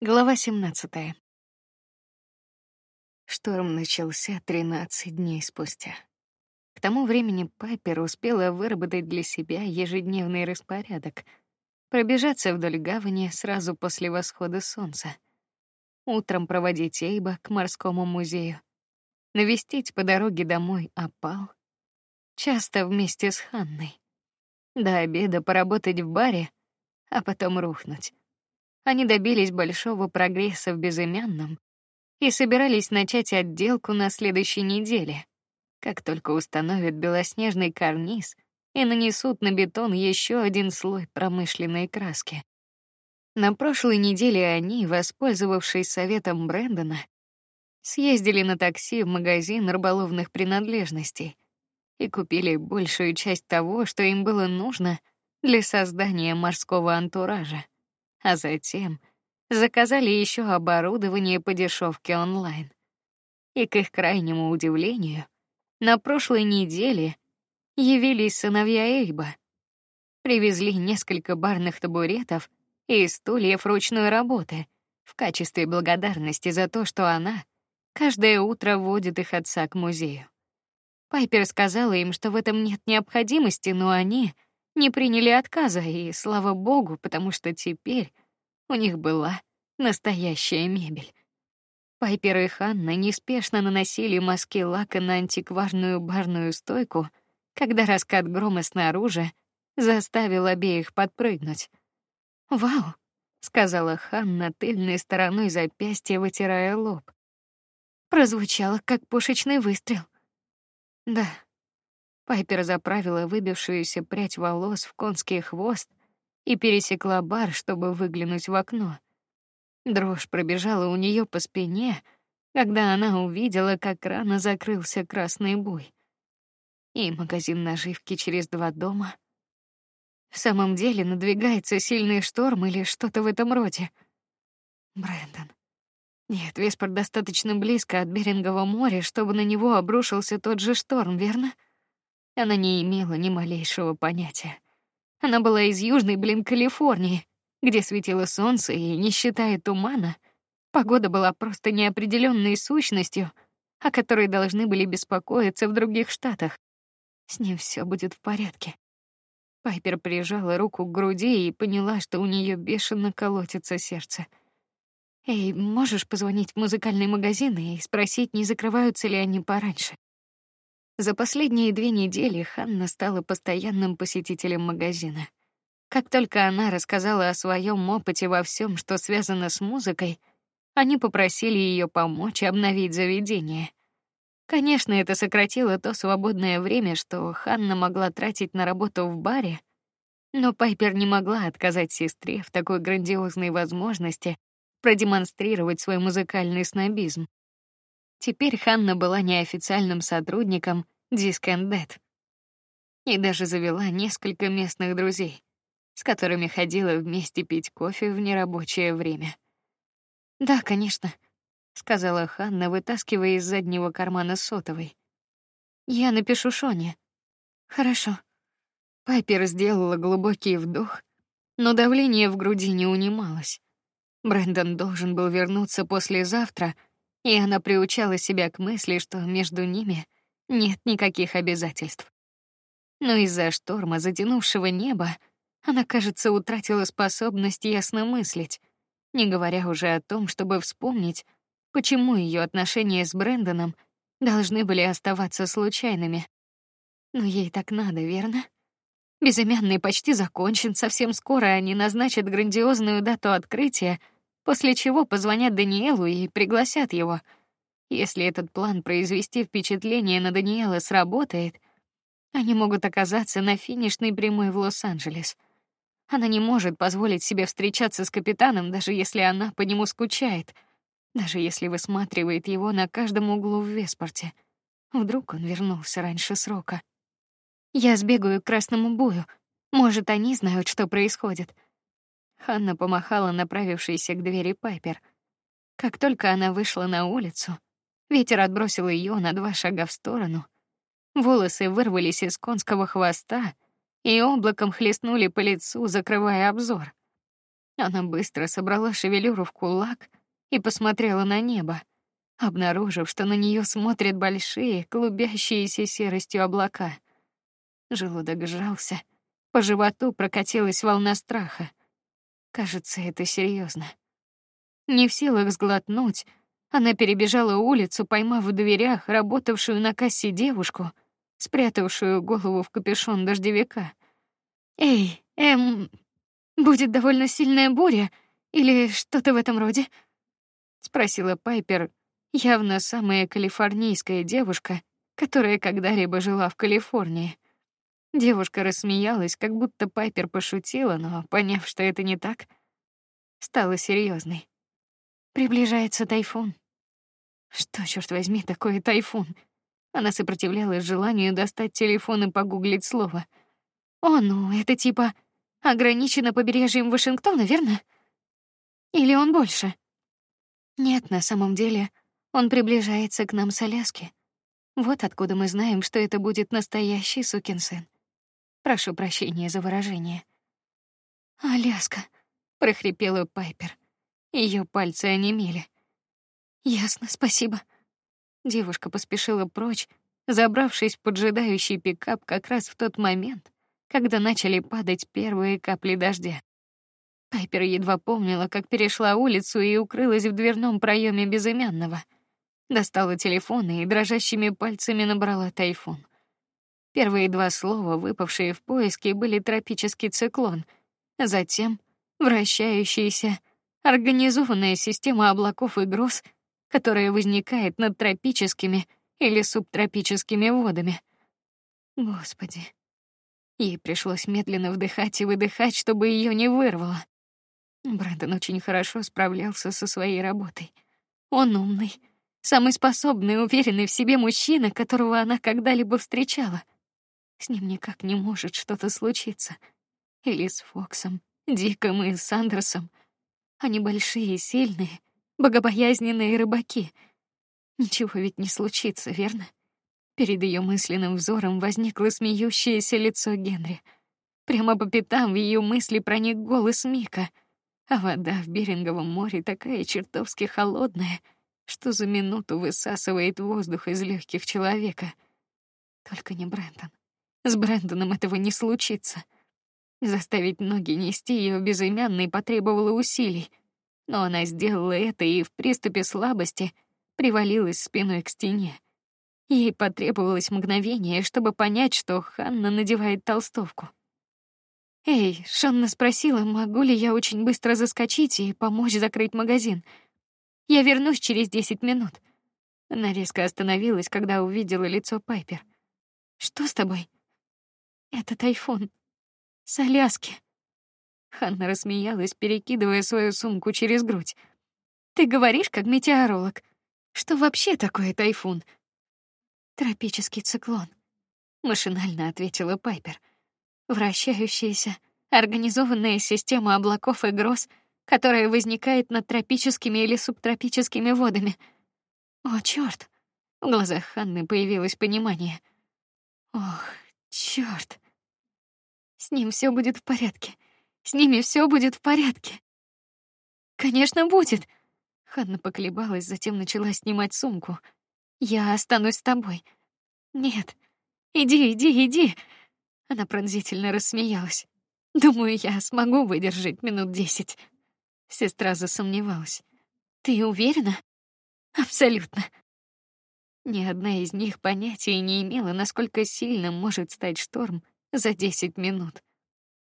Глава 17. Шторм начался 13 дней спустя. К тому времени Пайпер успела выработать для себя ежедневный распорядок: пробежаться вдоль гавани сразу после восхода солнца, утром проводить Эйба к морскому музею, навестить по дороге домой опал, часто вместе с Ханной, до обеда поработать в баре, а потом рухнуть они добились большого прогресса в безымянном и собирались начать отделку на следующей неделе, как только установят белоснежный карниз и нанесут на бетон еще один слой промышленной краски. На прошлой неделе они, воспользовавшись советом Брэндона, съездили на такси в магазин рыболовных принадлежностей и купили большую часть того, что им было нужно для создания морского антуража а затем заказали еще оборудование по дешевке онлайн. И к их крайнему удивлению, на прошлой неделе явились сыновья Эйба. Привезли несколько барных табуретов и стульев ручной работы в качестве благодарности за то, что она каждое утро водит их отца к музею. Пайпер сказала им, что в этом нет необходимости, но они не приняли отказа, и слава богу, потому что теперь у них была настоящая мебель. Пайпер и Ханна неспешно наносили мазки лака на антикварную барную стойку, когда раскат грома снаружи заставил обеих подпрыгнуть. "Вау", сказала Ханна тыльной стороной запястья, вытирая лоб. Прозвучало как пушечный выстрел. Да, Пайпер заправила выбившуюся прядь волос в конский хвост и пересекла бар, чтобы выглянуть в окно. Дрожь пробежала у нее по спине, когда она увидела, как рано закрылся красный буй. И магазин наживки через два дома. В самом деле надвигается сильный шторм или что-то в этом роде. Брэндон. Нет, Веспорт достаточно близко от Берингового моря, чтобы на него обрушился тот же шторм, верно? Она не имела ни малейшего понятия. Она была из южной, блин, Калифорнии, где светило солнце и, не считая тумана, погода была просто неопределенной сущностью, о которой должны были беспокоиться в других штатах. С ним все будет в порядке. Пайпер прижала руку к груди и поняла, что у нее бешено колотится сердце. Эй, можешь позвонить в музыкальный магазин и спросить, не закрываются ли они пораньше? За последние две недели Ханна стала постоянным посетителем магазина. Как только она рассказала о своем опыте во всем, что связано с музыкой, они попросили ее помочь обновить заведение. Конечно, это сократило то свободное время, что Ханна могла тратить на работу в баре, но Пайпер не могла отказать сестре в такой грандиозной возможности продемонстрировать свой музыкальный снобизм. Теперь Ханна была неофициальным сотрудником Disc and Dead и даже завела несколько местных друзей, с которыми ходила вместе пить кофе в нерабочее время. Да, конечно, сказала Ханна, вытаскивая из заднего кармана сотовый. Я напишу Шоне. Хорошо. Пайпер сделала глубокий вдох, но давление в груди не унималось. Брэндон должен был вернуться послезавтра, и она приучала себя к мысли, что между ними нет никаких обязательств. Но из-за шторма, затянувшего небо, она, кажется, утратила способность ясно мыслить, не говоря уже о том, чтобы вспомнить, почему ее отношения с Брэндоном должны были оставаться случайными. Но ей так надо, верно? Безымянный почти закончен, совсем скоро они назначат грандиозную дату открытия — после чего позвонят Даниэлу и пригласят его. Если этот план произвести впечатление на Даниэла сработает, они могут оказаться на финишной прямой в Лос-Анджелес. Она не может позволить себе встречаться с капитаном, даже если она по нему скучает, даже если высматривает его на каждом углу в Веспорте. Вдруг он вернулся раньше срока. Я сбегаю к красному бою. Может, они знают, что происходит. Ханна помахала направившейся к двери Пайпер. Как только она вышла на улицу, ветер отбросил ее на два шага в сторону. Волосы вырвались из конского хвоста и облаком хлестнули по лицу, закрывая обзор. Она быстро собрала шевелюру в кулак и посмотрела на небо, обнаружив, что на нее смотрят большие, клубящиеся серостью облака. Желудок сжался, по животу прокатилась волна страха. Кажется, это серьезно. Не в силах сглотнуть, она перебежала улицу, поймав в дверях работавшую на кассе девушку, спрятавшую голову в капюшон дождевика. Эй, эм, будет довольно сильная буря или что-то в этом роде? спросила Пайпер, явно самая калифорнийская девушка, которая когда-либо жила в Калифорнии. Девушка рассмеялась, как будто Пайпер пошутила, но поняв, что это не так, стала серьезной. Приближается тайфун. Что, черт возьми, такое тайфун? Она сопротивлялась желанию достать телефон и погуглить слово. О, ну, это типа ограничено побережьем Вашингтона, верно? Или он больше? Нет, на самом деле он приближается к нам с Аляски. Вот откуда мы знаем, что это будет настоящий сукин сын. Прошу прощения за выражение. Аляска, прохрипела Пайпер. Ее пальцы онемели. Ясно, спасибо. Девушка поспешила прочь, забравшись в поджидающий пикап как раз в тот момент, когда начали падать первые капли дождя. Пайпер едва помнила, как перешла улицу и укрылась в дверном проеме безымянного. Достала телефон и дрожащими пальцами набрала тайфун. Первые два слова, выпавшие в поиске, были тропический циклон, затем вращающаяся организованная система облаков и гроз, которая возникает над тропическими или субтропическими водами. Господи, ей пришлось медленно вдыхать и выдыхать, чтобы ее не вырвало. Брэндон очень хорошо справлялся со своей работой. Он умный, самый способный, уверенный в себе мужчина, которого она когда-либо встречала. С ним никак не может что-то случиться. Или с Фоксом, Диком и Сандерсом. Они большие и сильные, богобоязненные рыбаки. Ничего ведь не случится, верно? Перед ее мысленным взором возникло смеющееся лицо Генри. Прямо по пятам в ее мысли проник голос Мика — а вода в Беринговом море такая чертовски холодная, что за минуту высасывает воздух из легких человека. Только не Брэндон. С Брэндоном этого не случится. Заставить ноги нести ее безымянной потребовало усилий, но она сделала это и в приступе слабости привалилась спиной к стене. Ей потребовалось мгновение, чтобы понять, что Ханна надевает толстовку. Эй, Шанна спросила, могу ли я очень быстро заскочить и помочь закрыть магазин. Я вернусь через десять минут. Она резко остановилась, когда увидела лицо Пайпер. Что с тобой? Это тайфун. С Аляски. Ханна рассмеялась, перекидывая свою сумку через грудь. Ты говоришь как метеоролог. Что вообще такое тайфун? Тропический циклон. Машинально ответила Пайпер вращающаяся, организованная система облаков и гроз, которая возникает над тропическими или субтропическими водами. О, чёрт! В глазах Ханны появилось понимание. Ох, чёрт! С ним все будет в порядке. С ними все будет в порядке. Конечно, будет. Ханна поколебалась, затем начала снимать сумку. Я останусь с тобой. Нет. Иди, иди, иди. Она пронзительно рассмеялась. Думаю, я смогу выдержать минут десять. Сестра засомневалась. Ты уверена? Абсолютно. Ни одна из них понятия не имела, насколько сильным может стать шторм за десять минут.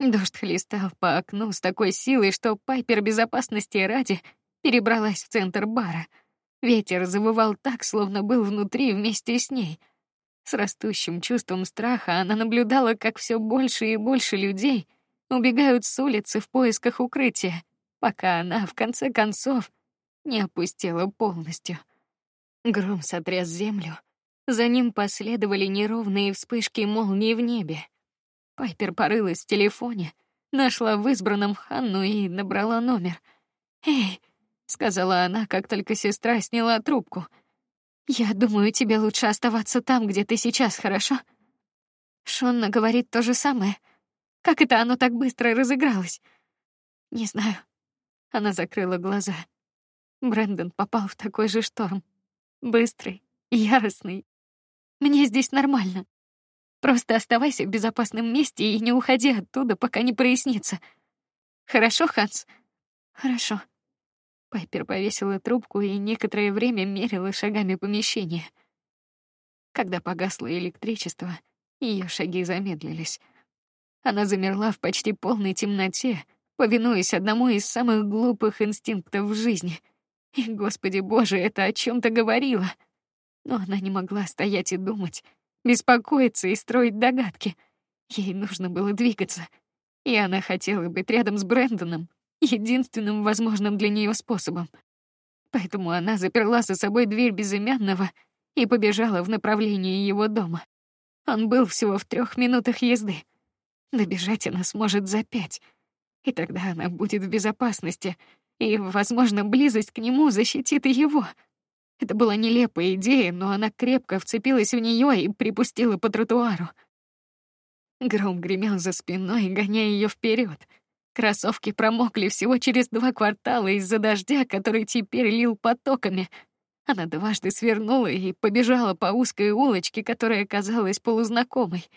Дождь хлестал по окну с такой силой, что Пайпер безопасности ради перебралась в центр бара. Ветер завывал так, словно был внутри вместе с ней. С растущим чувством страха она наблюдала, как все больше и больше людей убегают с улицы в поисках укрытия, пока она в конце концов не опустела полностью. Гром сотряс землю, за ним последовали неровные вспышки молнии в небе. Пайпер порылась в телефоне, нашла в избранном Ханну и набрала номер. "Эй", сказала она, как только сестра сняла трубку. Я думаю, тебе лучше оставаться там, где ты сейчас, хорошо? Шонна говорит то же самое. Как это оно так быстро разыгралось? Не знаю. Она закрыла глаза. Брэндон попал в такой же шторм. Быстрый, яростный. Мне здесь нормально. Просто оставайся в безопасном месте и не уходи оттуда, пока не прояснится. Хорошо, Ханс? Хорошо. Пайпер повесила трубку и некоторое время мерила шагами помещение. Когда погасло электричество, ее шаги замедлились. Она замерла в почти полной темноте, повинуясь одному из самых глупых инстинктов в жизни. И, Господи Боже, это о чем-то говорило. Но она не могла стоять и думать, беспокоиться и строить догадки. Ей нужно было двигаться, и она хотела быть рядом с Брэндоном, единственным возможным для нее способом. Поэтому она заперла за собой дверь безымянного и побежала в направлении его дома. Он был всего в трех минутах езды. Добежать она сможет за пять и тогда она будет в безопасности, и, возможно, близость к нему защитит и его. Это была нелепая идея, но она крепко вцепилась в нее и припустила по тротуару. Гром гремел за спиной, гоняя ее вперед. Кроссовки промокли всего через два квартала из-за дождя, который теперь лил потоками. Она дважды свернула и побежала по узкой улочке, которая казалась полузнакомой.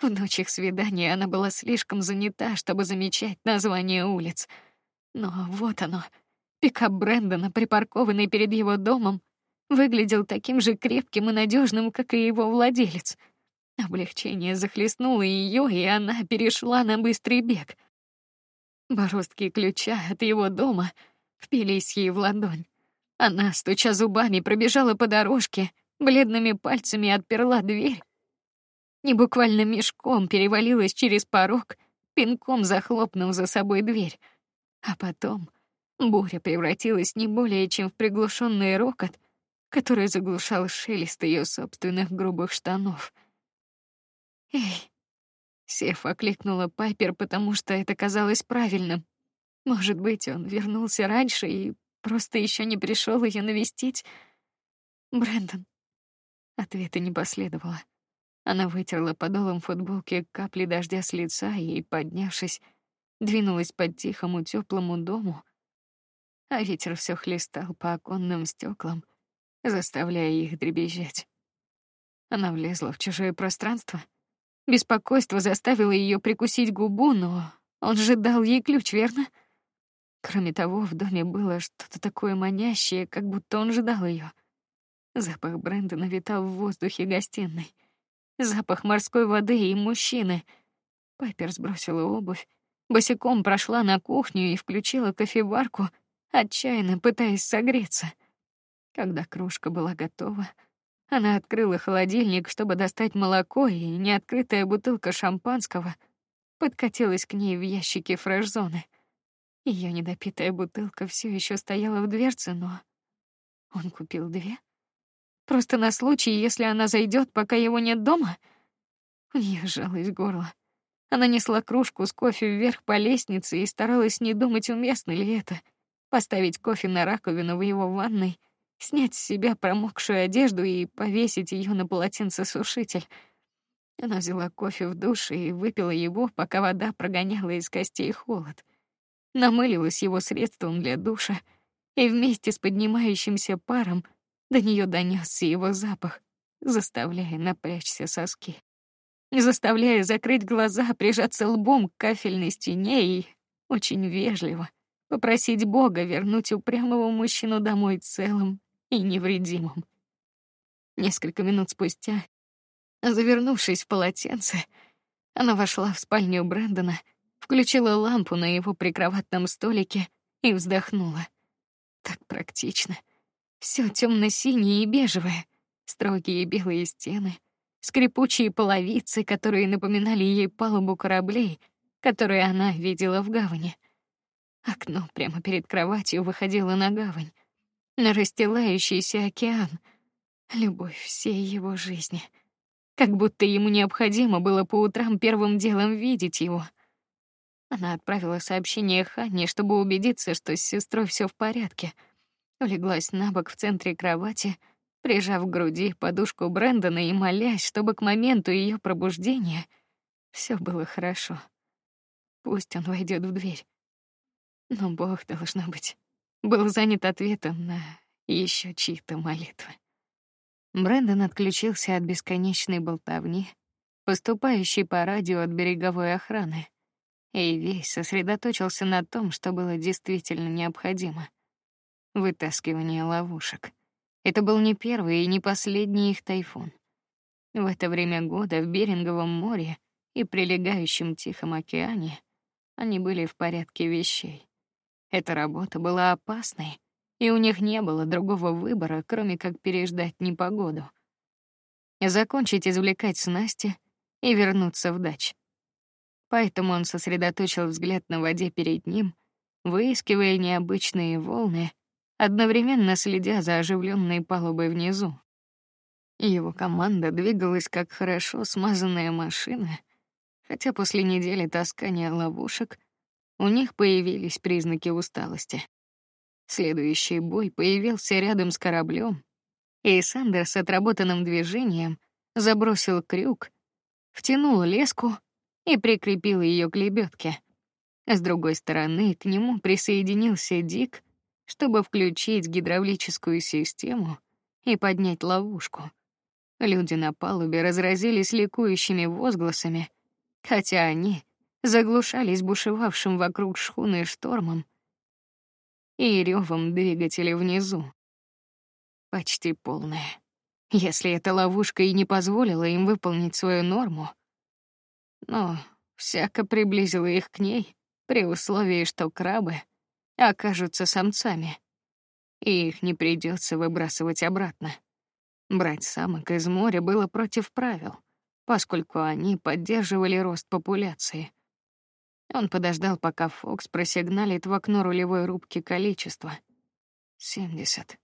В ночь их свидания она была слишком занята, чтобы замечать название улиц. Но вот оно. Пикап Брэндона, припаркованный перед его домом, выглядел таким же крепким и надежным, как и его владелец. Облегчение захлестнуло ее, и она перешла на быстрый бег. Бороздки ключа от его дома впились ей в ладонь. Она, стуча зубами, пробежала по дорожке, бледными пальцами отперла дверь и буквально мешком перевалилась через порог, пинком захлопнув за собой дверь. А потом буря превратилась не более чем в приглушенный рокот, который заглушал шелест ее собственных грубых штанов. Эй, Сеф окликнула Пайпер, потому что это казалось правильным. Может быть, он вернулся раньше и просто еще не пришел ее навестить. Брэндон. Ответа не последовало. Она вытерла подолом футболки капли дождя с лица и, поднявшись, двинулась по тихому теплому дому, а ветер все хлестал по оконным стеклам, заставляя их дребезжать. Она влезла в чужое пространство. Беспокойство заставило ее прикусить губу, но он же дал ей ключ, верно? Кроме того, в доме было что-то такое манящее, как будто он ждал ее. Запах Брэндона витал в воздухе гостиной запах морской воды и мужчины. Пайпер сбросила обувь, босиком прошла на кухню и включила кофеварку, отчаянно пытаясь согреться. Когда кружка была готова, она открыла холодильник, чтобы достать молоко, и неоткрытая бутылка шампанского подкатилась к ней в ящике фреш-зоны. Ее недопитая бутылка все еще стояла в дверце, но он купил две. Просто на случай, если она зайдет, пока его нет дома. У нее сжалось горло. Она несла кружку с кофе вверх по лестнице и старалась не думать, уместно ли это. Поставить кофе на раковину в его ванной, снять с себя промокшую одежду и повесить ее на полотенцесушитель. Она взяла кофе в душе и выпила его, пока вода прогоняла из костей холод. Намылилась его средством для душа, и вместе с поднимающимся паром до нее донесся его запах, заставляя напрячься соски, заставляя закрыть глаза, прижаться лбом к кафельной стене и очень вежливо попросить Бога вернуть упрямого мужчину домой целым и невредимым. Несколько минут спустя, завернувшись в полотенце, она вошла в спальню Брэндона, включила лампу на его прикроватном столике и вздохнула. Так практично. Все темно-синее и бежевое, строгие белые стены, скрипучие половицы, которые напоминали ей палубу кораблей, которые она видела в гавани. Окно прямо перед кроватью выходило на гавань, на расстилающийся океан, любовь всей его жизни. Как будто ему необходимо было по утрам первым делом видеть его. Она отправила сообщение Ханне, чтобы убедиться, что с сестрой все в порядке — улеглась на бок в центре кровати, прижав к груди подушку Брэндона и молясь, чтобы к моменту ее пробуждения все было хорошо. Пусть он войдет в дверь. Но Бог должно быть был занят ответом на еще чьи-то молитвы. Брэндон отключился от бесконечной болтовни, поступающей по радио от береговой охраны, и весь сосредоточился на том, что было действительно необходимо — вытаскивание ловушек. Это был не первый и не последний их тайфун. В это время года в Беринговом море и прилегающем Тихом океане они были в порядке вещей. Эта работа была опасной, и у них не было другого выбора, кроме как переждать непогоду, закончить извлекать снасти и вернуться в дач. Поэтому он сосредоточил взгляд на воде перед ним, выискивая необычные волны, одновременно следя за оживленной палубой внизу. Его команда двигалась как хорошо смазанная машина, хотя после недели таскания ловушек у них появились признаки усталости. Следующий бой появился рядом с кораблем, и Сандерс отработанным движением забросил крюк, втянул леску и прикрепил ее к лебедке. С другой стороны к нему присоединился Дик, чтобы включить гидравлическую систему и поднять ловушку. Люди на палубе разразились ликующими возгласами, хотя они заглушались бушевавшим вокруг шхуны штормом и ревом двигателя внизу. Почти полная. Если эта ловушка и не позволила им выполнить свою норму, но всяко приблизила их к ней при условии, что крабы окажутся самцами, и их не придется выбрасывать обратно. Брать самок из моря было против правил, поскольку они поддерживали рост популяции. Он подождал, пока Фокс просигналит в окно рулевой рубки количество. Семьдесят.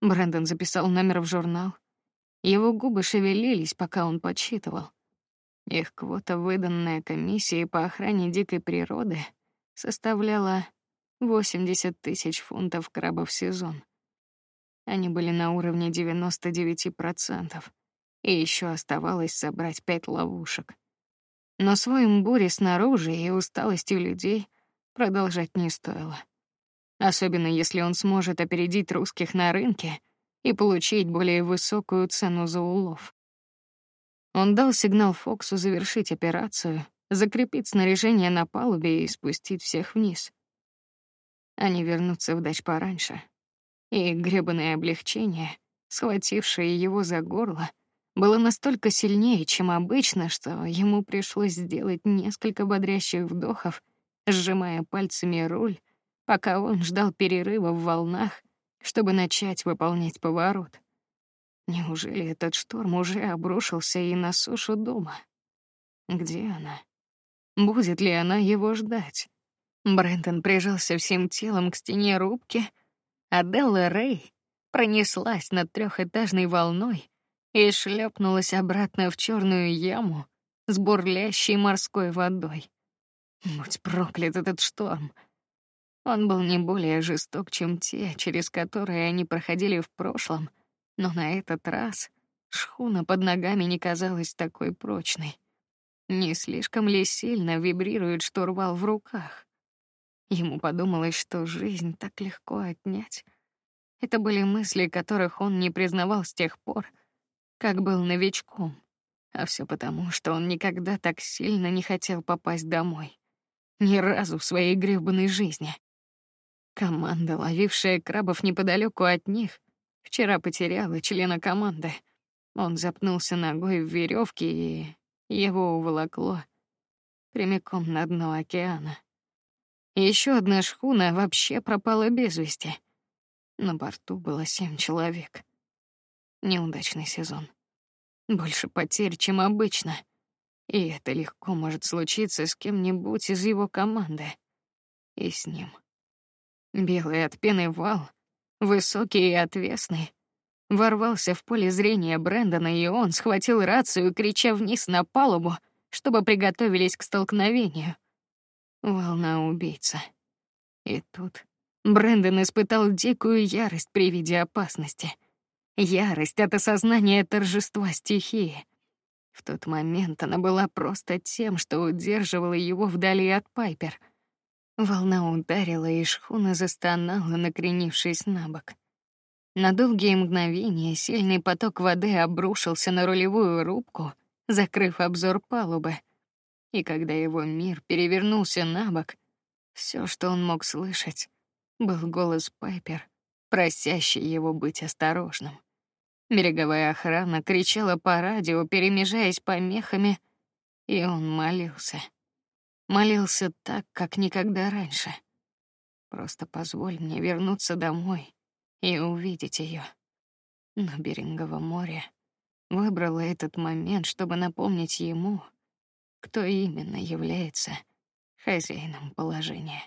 Брэндон записал номер в журнал. Его губы шевелились, пока он подсчитывал. Их квота, выданная комиссией по охране дикой природы, составляла 80 тысяч фунтов крабов в сезон. Они были на уровне 99%, и еще оставалось собрать пять ловушек. Но своим буре снаружи и усталостью людей продолжать не стоило. Особенно если он сможет опередить русских на рынке и получить более высокую цену за улов. Он дал сигнал Фоксу завершить операцию, закрепить снаряжение на палубе и спустить всех вниз. Они вернутся в дач пораньше, и гребаное облегчение, схватившее его за горло, было настолько сильнее, чем обычно, что ему пришлось сделать несколько бодрящих вдохов, сжимая пальцами руль, пока он ждал перерыва в волнах, чтобы начать выполнять поворот. Неужели этот шторм уже обрушился и на сушу дома? Где она? Будет ли она его ждать? Брентон прижался всем телом к стене рубки, а Делла Рэй пронеслась над трехэтажной волной и шлепнулась обратно в черную яму с бурлящей морской водой. Будь проклят этот шторм! Он был не более жесток, чем те, через которые они проходили в прошлом, но на этот раз шхуна под ногами не казалась такой прочной. Не слишком ли сильно вибрирует штурвал в руках? Ему подумалось, что жизнь так легко отнять. Это были мысли, которых он не признавал с тех пор, как был новичком. А все потому, что он никогда так сильно не хотел попасть домой. Ни разу в своей гребаной жизни. Команда, ловившая крабов неподалеку от них, вчера потеряла члена команды. Он запнулся ногой в веревке и его уволокло прямиком на дно океана. Еще одна шхуна вообще пропала без вести. На борту было семь человек. Неудачный сезон. Больше потерь, чем обычно. И это легко может случиться с кем-нибудь из его команды. И с ним. Белый от пены вал, высокий и отвесный, ворвался в поле зрения Брэндона, и он схватил рацию, крича вниз на палубу, чтобы приготовились к столкновению. Волна убийца. И тут Брэндон испытал дикую ярость при виде опасности. Ярость от осознания торжества стихии. В тот момент она была просто тем, что удерживала его вдали от Пайпер. Волна ударила, и шхуна застонала, накренившись на бок. На долгие мгновения сильный поток воды обрушился на рулевую рубку, закрыв обзор палубы. И когда его мир перевернулся на бок, все, что он мог слышать, был голос Пайпер, просящий его быть осторожным. Береговая охрана кричала по радио, перемежаясь помехами, и он молился. Молился так, как никогда раньше. Просто позволь мне вернуться домой и увидеть ее. Но Берингово море выбрало этот момент, чтобы напомнить ему, кто именно является хозяином положения.